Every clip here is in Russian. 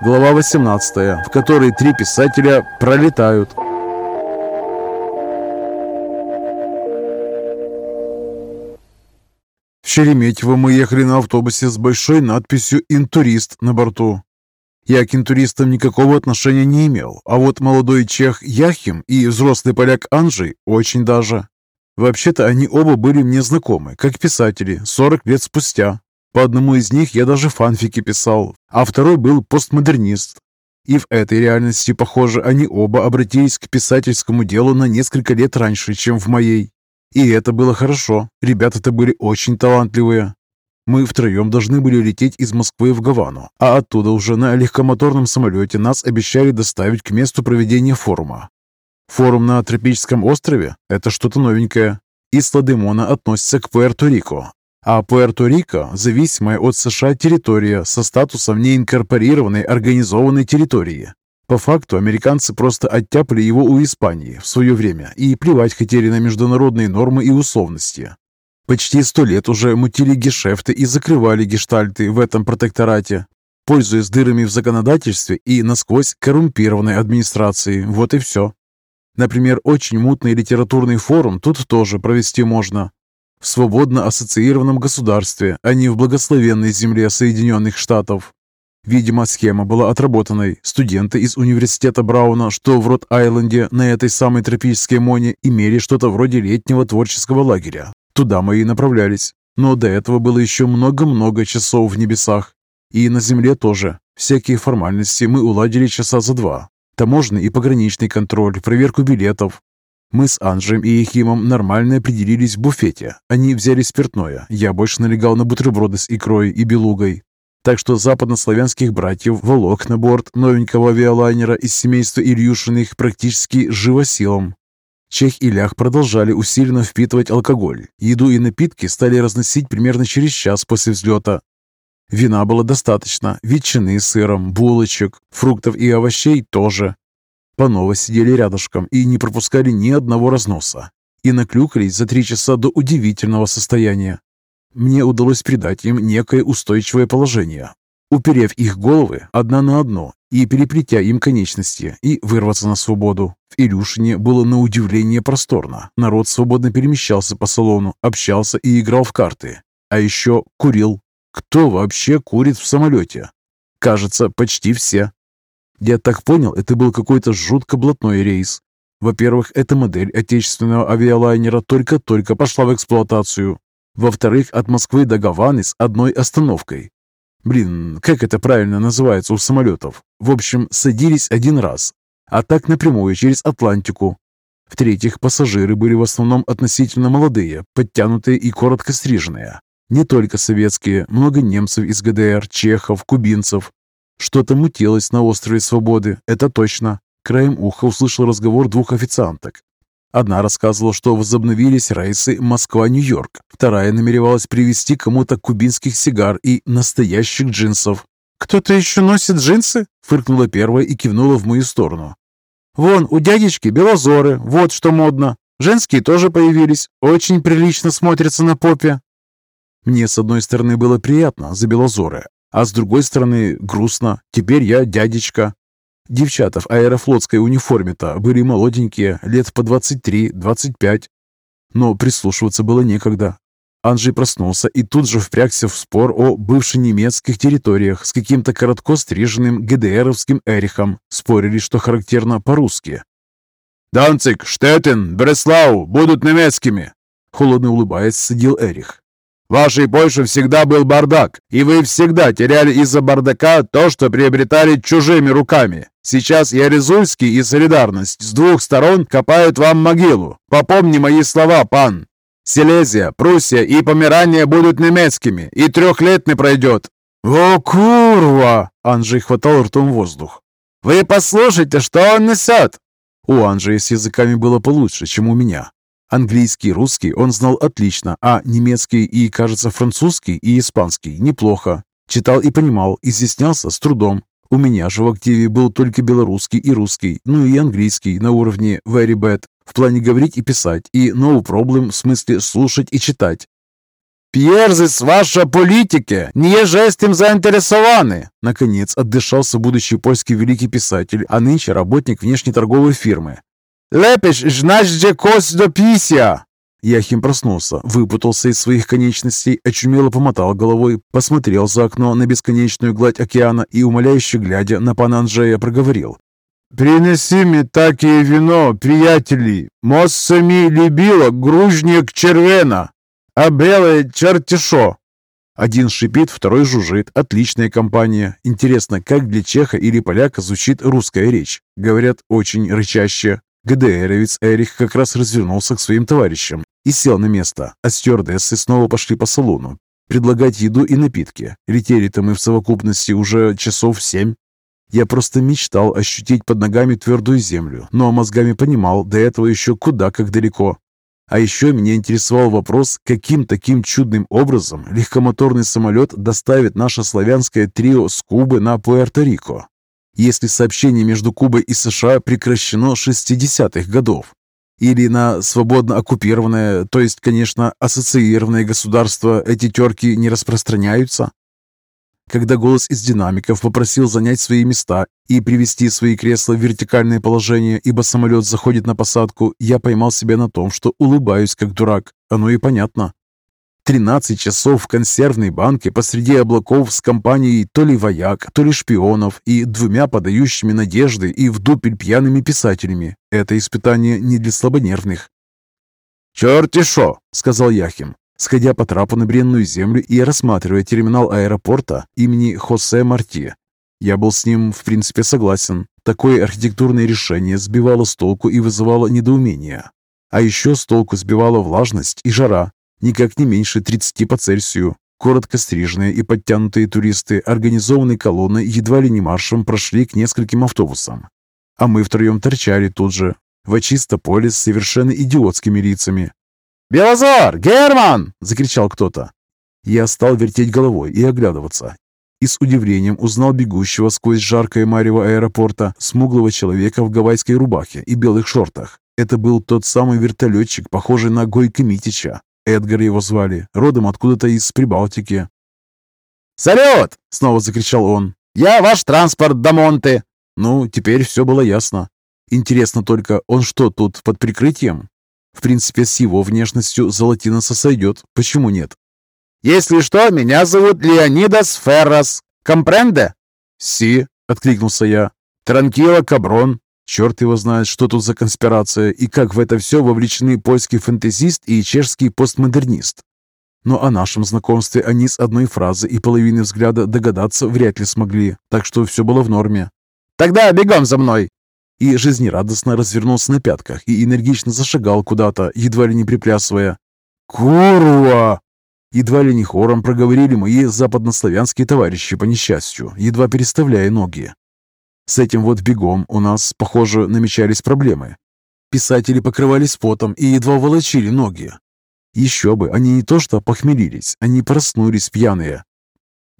глава 18, в которой три писателя пролетают. В Шереметьево мы ехали на автобусе с большой надписью «Интурист» на борту. Я к интуристам никакого отношения не имел, а вот молодой чех Яхим и взрослый поляк Анджей очень даже. Вообще-то они оба были мне знакомы, как писатели, 40 лет спустя. По одному из них я даже фанфики писал, а второй был постмодернист. И в этой реальности, похоже, они оба обратились к писательскому делу на несколько лет раньше, чем в моей. И это было хорошо. Ребята-то были очень талантливые. Мы втроем должны были лететь из Москвы в Гавану, а оттуда уже на легкомоторном самолете нас обещали доставить к месту проведения форума. Форум на тропическом острове – это что-то новенькое. Исла-де-Мона относится к Пуэрто-Рико, а Пуэрто-Рико – зависимая от США территория со статусом неинкорпорированной организованной территории. По факту американцы просто оттяпали его у Испании в свое время и плевать хотели на международные нормы и условности. Почти сто лет уже мутили гешефты и закрывали гештальты в этом протекторате, пользуясь дырами в законодательстве и насквозь коррумпированной администрацией. Вот и все. Например, очень мутный литературный форум тут тоже провести можно. В свободно ассоциированном государстве, а не в благословенной земле Соединенных Штатов. Видимо, схема была отработанной. Студенты из университета Брауна, что в Рот-Айленде на этой самой тропической моне, имели что-то вроде летнего творческого лагеря. Туда мы и направлялись. Но до этого было еще много-много часов в небесах. И на земле тоже. Всякие формальности мы уладили часа за два. Таможенный и пограничный контроль, проверку билетов. Мы с Анжем и Ехимом нормально определились в буфете. Они взяли спиртное. Я больше налегал на бутерброды с икрой и белугой. Так что западнославянских братьев волок на борт новенького авиалайнера из семейства Ильюшиных практически живосилом. Чех и Лях продолжали усиленно впитывать алкоголь. Еду и напитки стали разносить примерно через час после взлета. Вина было достаточно, ветчины с сыром, булочек, фруктов и овощей тоже. Панова сидели рядышком и не пропускали ни одного разноса. И наклюкались за три часа до удивительного состояния. Мне удалось придать им некое устойчивое положение, уперев их головы одна на одно и переплетя им конечности, и вырваться на свободу. В Илюшине было на удивление просторно. Народ свободно перемещался по салону, общался и играл в карты. А еще курил. Кто вообще курит в самолете? Кажется, почти все. Я так понял, это был какой-то жутко блатной рейс. Во-первых, эта модель отечественного авиалайнера только-только пошла в эксплуатацию, во-вторых, от Москвы до Гаваны с одной остановкой. Блин, как это правильно называется у самолетов? В общем, садились один раз, а так напрямую через Атлантику. В-третьих, пассажиры были в основном относительно молодые, подтянутые и коротко стриженные. Не только советские, много немцев из ГДР, чехов, кубинцев. Что-то мутилось на острове Свободы, это точно. Краем уха услышал разговор двух официанток. Одна рассказывала, что возобновились рейсы Москва-Нью-Йорк. Вторая намеревалась привезти кому-то кубинских сигар и настоящих джинсов. «Кто-то еще носит джинсы?» – фыркнула первая и кивнула в мою сторону. «Вон, у дядечки белозоры, вот что модно. Женские тоже появились, очень прилично смотрятся на попе». Мне, с одной стороны, было приятно за белозоры, а с другой стороны, грустно. Теперь я дядечка. Девчата в аэрофлотской униформе-то были молоденькие, лет по 23-25. Но прислушиваться было некогда. Анжей проснулся и тут же впрягся в спор о бывших немецких территориях с каким-то коротко стриженным ГДРовским Эрихом. Спорили, что характерно по-русски. «Данцик, Штеттен, Бреслау будут немецкими!» Холодно улыбаясь, сидел Эрих. Вашей Польше всегда был бардак, и вы всегда теряли из-за бардака то, что приобретали чужими руками. Сейчас Яризульский и Солидарность с двух сторон копают вам могилу. Попомни мои слова, пан. Силезия, Пруссия и Померания будут немецкими, и трех пройдет». «О, курва!» — Анжей хватал ртом воздух. «Вы послушайте, что он несет!» У Анжея с языками было получше, чем у меня. Английский русский он знал отлично, а немецкий и, кажется, французский и испанский неплохо. Читал и понимал, изъяснялся с трудом, у меня же в активе был только белорусский и русский, ну и английский на уровне very bad в плане говорить и писать, и no problem в смысле слушать и читать. «Пьерзис ваша политики, не тем заинтересованы!» Наконец отдышался будущий польский великий писатель, а нынче работник внешней торговой фирмы. «Лепиш жнажде кость до писья!» Яхим проснулся, выпутался из своих конечностей, очумело помотал головой, посмотрел за окно на бесконечную гладь океана и, умоляюще глядя на пана Анджея, проговорил. «Принеси мне такие вино, приятели, мост сами любила гружник червена, а белое чертишо». Один шипит, второй жужжит. Отличная компания. Интересно, как для чеха или поляка звучит русская речь? Говорят, очень рычаще. ГДРовец Эрих как раз развернулся к своим товарищам и сел на место, а стюардессы снова пошли по салону, предлагать еду и напитки. Летели-то мы в совокупности уже часов семь. Я просто мечтал ощутить под ногами твердую землю, но мозгами понимал, до этого еще куда как далеко. А еще меня интересовал вопрос, каким таким чудным образом легкомоторный самолет доставит наше славянское трио с Кубы на Пуэрто-Рико если сообщение между Кубой и США прекращено 60-х годов. Или на свободно оккупированное, то есть, конечно, ассоциированное государство эти терки не распространяются? Когда голос из динамиков попросил занять свои места и привести свои кресла в вертикальное положение, ибо самолет заходит на посадку, я поймал себя на том, что улыбаюсь как дурак. Оно и понятно. 13 часов в консервной банке посреди облаков с компанией то ли вояк, то ли шпионов и двумя подающими надежды и в дупель пьяными писателями. Это испытание не для слабонервных. «Черти шо!» — сказал Яхим, сходя по трапу на бренную землю и рассматривая терминал аэропорта имени Хосе Марти. Я был с ним, в принципе, согласен. Такое архитектурное решение сбивало с толку и вызывало недоумение. А еще с толку сбивала влажность и жара, никак не меньше 30 по Цельсию. Коротко стриженные и подтянутые туристы организованной колонной едва ли не маршем прошли к нескольким автобусам. А мы втроем торчали тут же, в поле с совершенно идиотскими лицами. «Белозор! Герман!» – закричал кто-то. Я стал вертеть головой и оглядываться. И с удивлением узнал бегущего сквозь жаркое марево аэропорта смуглого человека в гавайской рубахе и белых шортах. Это был тот самый вертолетчик, похожий на Гойко Митича, Эдгар его звали, родом откуда-то из Прибалтики. «Салют!» — снова закричал он. «Я ваш транспорт до Монте!» Ну, теперь все было ясно. Интересно только, он что, тут под прикрытием? В принципе, с его внешностью Золотиноса сойдет. Почему нет? «Если что, меня зовут Леонидас Феррас. Компренде?» «Си», — откликнулся я. «Транкила Каброн. Черт его знает, что тут за конспирация и как в это все вовлечены польский фэнтезист и чешский постмодернист. Но о нашем знакомстве они с одной фразы и половины взгляда догадаться вряд ли смогли, так что все было в норме. «Тогда бегом за мной!» И жизнерадостно развернулся на пятках и энергично зашагал куда-то, едва ли не приплясывая. «Курва!» Едва ли не хором проговорили мои западнославянские товарищи по несчастью, едва переставляя ноги. С этим вот бегом у нас, похоже, намечались проблемы. Писатели покрывались потом и едва волочили ноги. Еще бы, они не то что похмелились, они проснулись пьяные.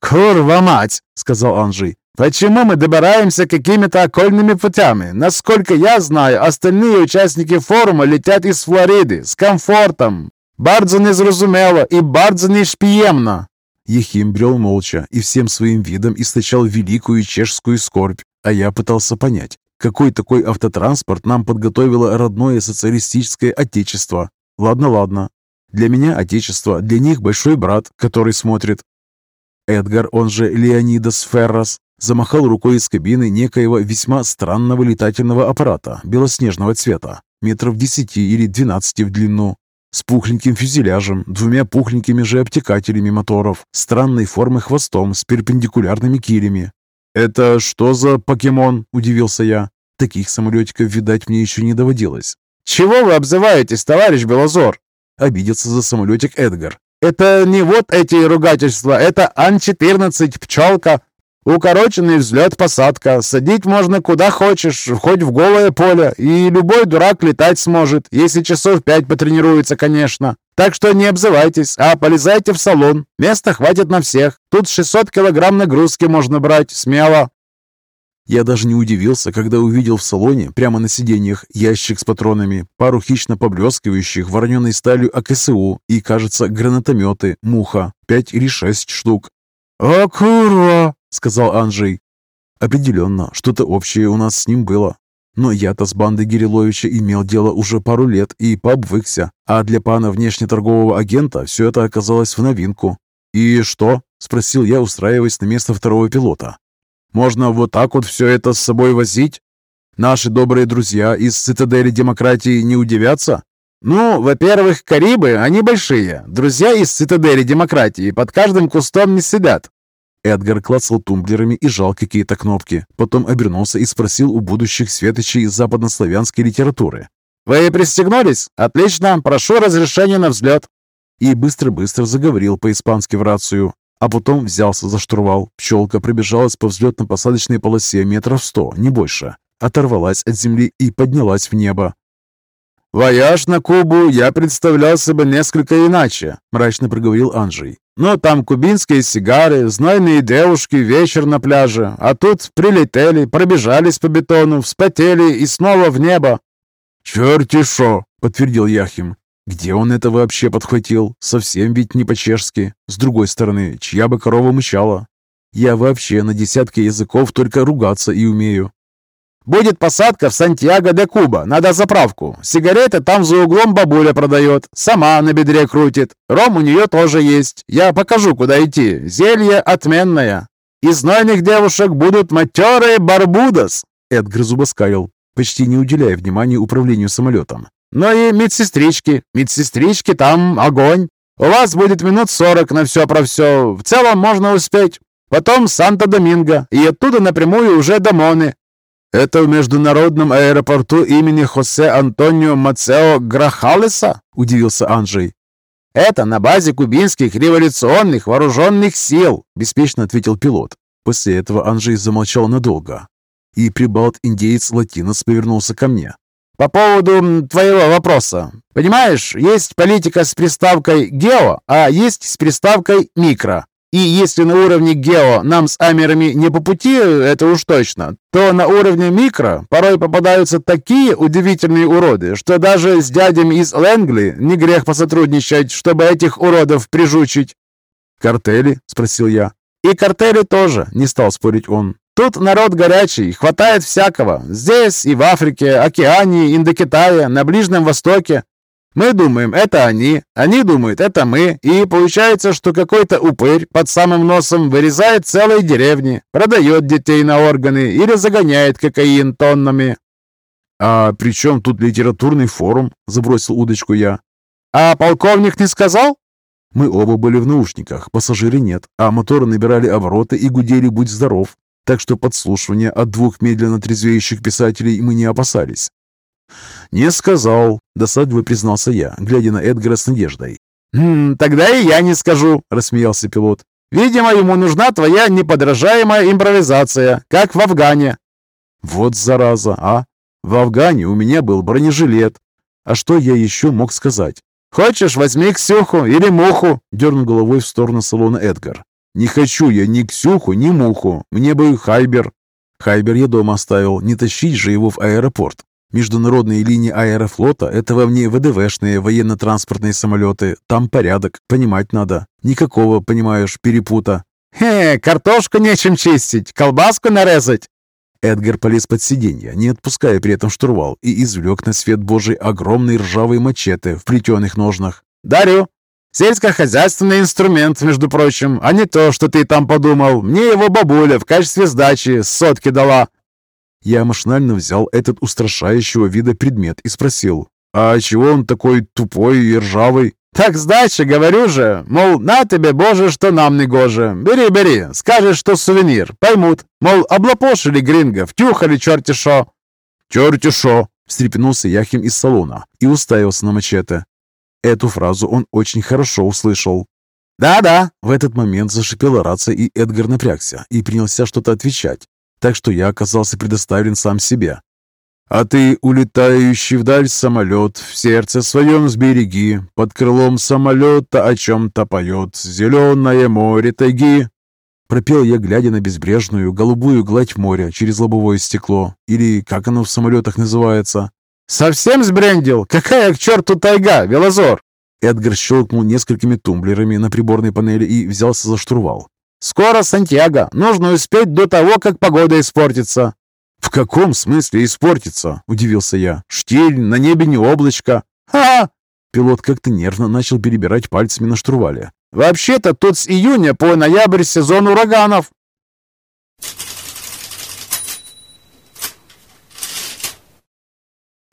«Курва мать!» — сказал Анжей. «Почему мы добираемся какими-то окольными путями? Насколько я знаю, остальные участники форума летят из Флориды с комфортом. Бардзо незрозумело и бардзо не шпиемно!» Ехим брел молча и всем своим видом источал великую чешскую скорбь, а я пытался понять, какой такой автотранспорт нам подготовило родное социалистическое отечество. Ладно, ладно. Для меня отечество, для них большой брат, который смотрит. Эдгар, он же Леонидас Феррас, замахал рукой из кабины некоего весьма странного летательного аппарата белоснежного цвета, метров десяти или двенадцати в длину, с пухленьким фюзеляжем, двумя пухленькими же обтекателями моторов, странной формы хвостом с перпендикулярными килями, «Это что за покемон?» – удивился я. Таких самолетиков, видать, мне еще не доводилось. «Чего вы обзываетесь, товарищ Белозор?» – обиделся за самолетик Эдгар. «Это не вот эти ругательства, это Ан-14, пчелка, Укороченный взлет-посадка. Садить можно куда хочешь, хоть в голое поле. И любой дурак летать сможет, если часов пять потренируется, конечно. Так что не обзывайтесь, а полезайте в салон. Места хватит на всех. Тут 600 килограмм нагрузки можно брать, смело. Я даже не удивился, когда увидел в салоне, прямо на сиденьях, ящик с патронами, пару хищно поблескивающих вороненой сталью АКСУ и, кажется, гранатометы «Муха», пять или шесть штук. «О, курва!» — сказал Анджей. Определенно, что-то общее у нас с ним было. Но я-то с бандой Гириловича имел дело уже пару лет и пообвыкся, а для пана внешнеторгового агента все это оказалось в новинку. «И что?» – спросил я, устраиваясь на место второго пилота. «Можно вот так вот все это с собой возить? Наши добрые друзья из цитадели демократии не удивятся?» «Ну, во-первых, Карибы, они большие. Друзья из цитадели демократии под каждым кустом не сидят. Эдгар клацал тумблерами и жал какие-то кнопки. Потом обернулся и спросил у будущих светочей западнославянской литературы. «Вы пристегнулись? Отлично! Прошу разрешения на взлет!» И быстро-быстро заговорил по-испански в рацию. А потом взялся за штурвал. Пчелка пробежалась по взлетно-посадочной полосе метров сто, не больше. Оторвалась от земли и поднялась в небо. «Вояж на Кубу я представлял себе несколько иначе», – мрачно проговорил Анжей. Ну, там кубинские сигары, знойные девушки, вечер на пляже. А тут прилетели, пробежались по бетону, вспотели и снова в небо. «Черти шо!» — подтвердил Яхим. «Где он это вообще подхватил? Совсем ведь не по-чешски. С другой стороны, чья бы корова мычала? Я вообще на десятки языков только ругаться и умею. Будет посадка в Сантьяго-де-Куба. Надо заправку. Сигареты там за углом бабуля продает. Сама на бедре крутит. Ром у нее тоже есть. Я покажу, куда идти. Зелье отменное. Из знойных девушек будут матерые барбудос. Эдгар зубоскалил, почти не уделяя внимания управлению самолетом. Ну и медсестрички. Медсестрички там огонь. У вас будет минут сорок на все про все. В целом можно успеть. Потом Санто-Доминго. И оттуда напрямую уже до Моны. «Это в международном аэропорту имени Хосе Антонио Мацео Грахалеса?» – удивился Анджей. «Это на базе кубинских революционных вооруженных сил», – беспечно ответил пилот. После этого Анджей замолчал надолго. И прибалт-индеец Латинос повернулся ко мне. «По поводу твоего вопроса. Понимаешь, есть политика с приставкой «гео», а есть с приставкой «микро». И если на уровне гео нам с амерами не по пути, это уж точно, то на уровне микро порой попадаются такие удивительные уроды, что даже с дядями из Лэнгли не грех посотрудничать, чтобы этих уродов прижучить. «Картели?» — спросил я. «И картели тоже», — не стал спорить он. «Тут народ горячий, хватает всякого. Здесь и в Африке, Океании, Индокитае, на Ближнем Востоке. Мы думаем, это они, они думают, это мы, и получается, что какой-то упырь под самым носом вырезает целые деревни, продает детей на органы или загоняет кокаин тоннами. «А при чем тут литературный форум?» – забросил удочку я. «А полковник не сказал?» Мы оба были в наушниках, пассажиры нет, а моторы набирали обороты и гудели «Будь здоров», так что подслушивания от двух медленно трезвеющих писателей мы не опасались. «Не сказал», — досадливо признался я, глядя на Эдгара с надеждой. «Хм, «Тогда и я не скажу», — рассмеялся пилот. «Видимо, ему нужна твоя неподражаемая импровизация, как в Афгане». «Вот зараза, а! В Афгане у меня был бронежилет. А что я еще мог сказать?» «Хочешь, возьми Ксюху или Муху?» — дернул головой в сторону салона Эдгар. «Не хочу я ни Ксюху, ни Муху. Мне бы Хайбер». Хайбер я дома оставил, не тащить же его в аэропорт. Международные линии аэрофлота – это вам не ВДВшные военно-транспортные самолеты. Там порядок, понимать надо. Никакого, понимаешь, перепута. «Хе, картошку нечем чистить, колбаску нарезать!» Эдгар полез под сиденье, не отпуская при этом штурвал, и извлек на свет Божий огромный ржавый мачете в плетеных ножнах. «Дарю! Сельскохозяйственный инструмент, между прочим, а не то, что ты там подумал. Мне его бабуля в качестве сдачи сотки дала. Я машинально взял этот устрашающего вида предмет и спросил, «А чего он такой тупой и ржавый?» «Так сдача, говорю же, мол, на тебе, боже, что нам не гоже. Бери, бери, скажешь, что сувенир, поймут. Мол, облапошили гринго, втюхали черти шо». «Черти шо!» — встрепенулся Яхим из салона и уставился на мачете. Эту фразу он очень хорошо услышал. «Да-да!» В этот момент зашипела рация, и Эдгар напрягся и принялся что-то отвечать так что я оказался предоставлен сам себе. А ты, улетающий вдаль самолет, в сердце своем сбереги, под крылом самолета о чем-то поет зеленое море тайги. Пропел я, глядя на безбрежную, голубую гладь моря через лобовое стекло. Или как оно в самолетах называется. «Совсем сбрендил? Какая к черту тайга, Велозор?» Эдгар щелкнул несколькими тумблерами на приборной панели и взялся за штурвал. «Скоро Сантьяго. Нужно успеть до того, как погода испортится». «В каком смысле испортится?» – удивился я. «Штиль, на небе не облачко». «Ха!» Пилот как-то нервно начал перебирать пальцами на штурвале. «Вообще-то тут с июня по ноябрь сезон ураганов».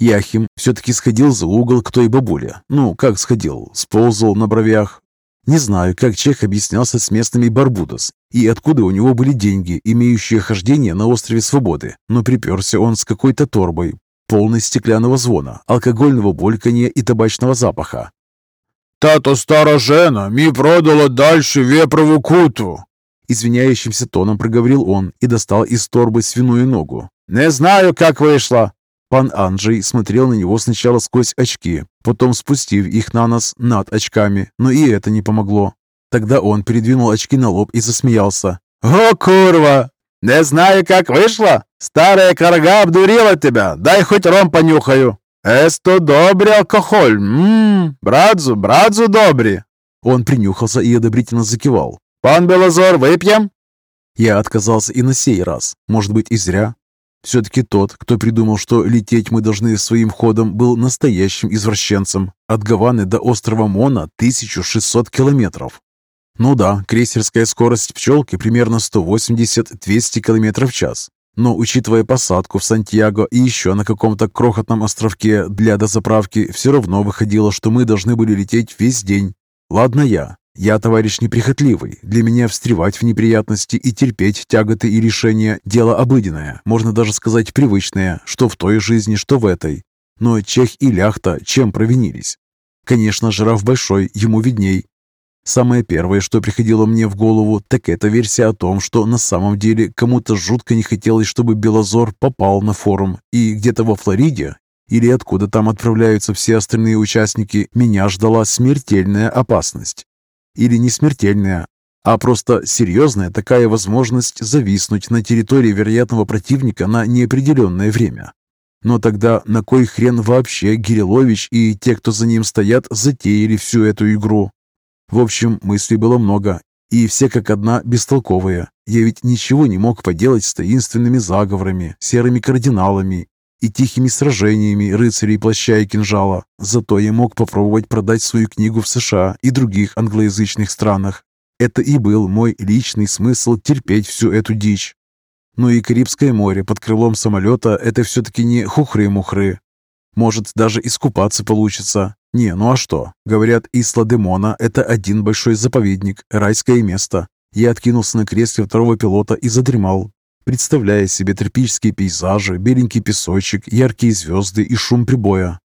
Яхим все-таки сходил за угол к той бабуле. Ну, как сходил? Сползал на бровях. Не знаю, как Чех объяснялся с местными Барбудос и откуда у него были деньги, имеющие хождение на острове Свободы, но приперся он с какой-то торбой, полной стеклянного звона, алкогольного бульканья и табачного запаха. «Тата стара жена ми продала дальше вепрову куту!» Извиняющимся тоном проговорил он и достал из торбы свиную ногу. «Не знаю, как вышло!» Пан Анджей смотрел на него сначала сквозь очки, потом спустив их на нос над очками, но и это не помогло. Тогда он передвинул очки на лоб и засмеялся. «О, курва! Не знаю, как вышло! Старая корга обдурила тебя! Дай хоть ром понюхаю!» «Эсто добрый алкоголь! Ммм, братзу, братзу добрый!» Он принюхался и одобрительно закивал. «Пан Белозор, выпьем?» Я отказался и на сей раз. Может быть, и зря. Все-таки тот, кто придумал, что лететь мы должны своим ходом, был настоящим извращенцем. От Гаваны до острова Мона 1600 километров. Ну да, крейсерская скорость пчелки примерно 180-200 км в час. Но учитывая посадку в Сантьяго и еще на каком-то крохотном островке для дозаправки, все равно выходило, что мы должны были лететь весь день. Ладно я, я товарищ неприхотливый. Для меня встревать в неприятности и терпеть тяготы и решения – дело обыденное, можно даже сказать привычное, что в той жизни, что в этой. Но Чех и Ляхта чем провинились? Конечно, жираф большой, ему видней. Самое первое, что приходило мне в голову, так это версия о том, что на самом деле кому-то жутко не хотелось, чтобы Белозор попал на форум, и где-то во Флориде или откуда там отправляются все остальные участники, меня ждала смертельная опасность или не смертельная, а просто серьезная такая возможность зависнуть на территории вероятного противника на неопределенное время. Но тогда на кой хрен вообще Гирилович и те, кто за ним стоят, затеяли всю эту игру? В общем, мыслей было много, и все как одна бестолковые. Я ведь ничего не мог поделать с таинственными заговорами, серыми кардиналами и тихими сражениями рыцарей плаща и кинжала. Зато я мог попробовать продать свою книгу в США и других англоязычных странах. Это и был мой личный смысл терпеть всю эту дичь. Но и Карибское море под крылом самолета – это все-таки не хухры-мухры. Может, даже искупаться получится. Не, ну а что? Говорят, Исла Демона – это один большой заповедник, райское место. Я откинулся на кресле второго пилота и задремал, представляя себе тропические пейзажи, беленький песочек, яркие звезды и шум прибоя.